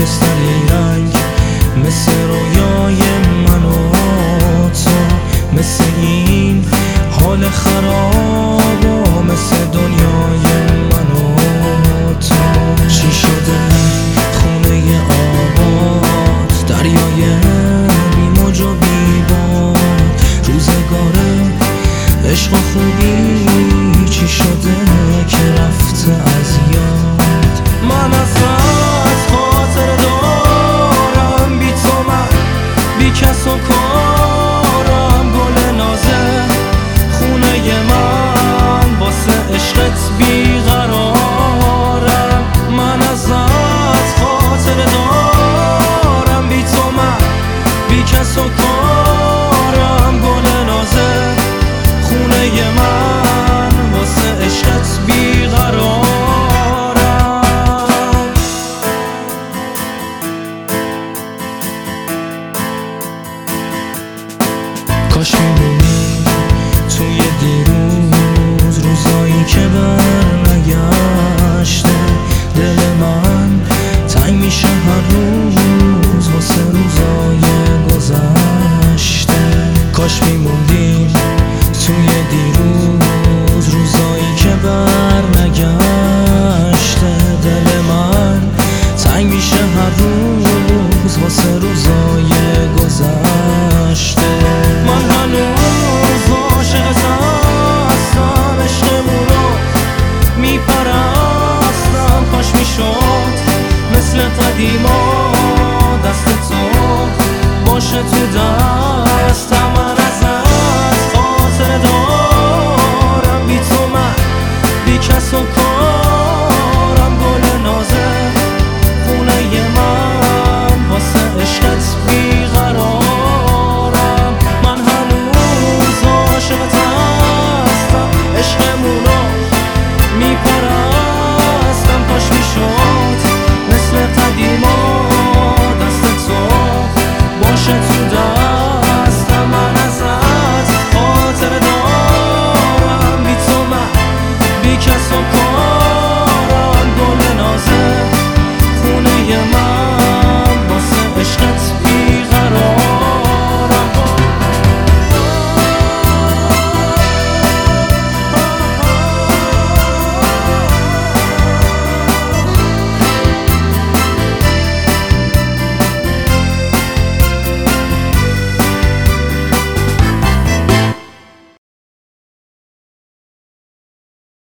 که رنگ مثل رویای من و تو مثل این حال خراب و مثل دنیای sou contra. دیما دست تو باشه تو دستم من ازت خاطر دارم. بی تو من بی کس و کار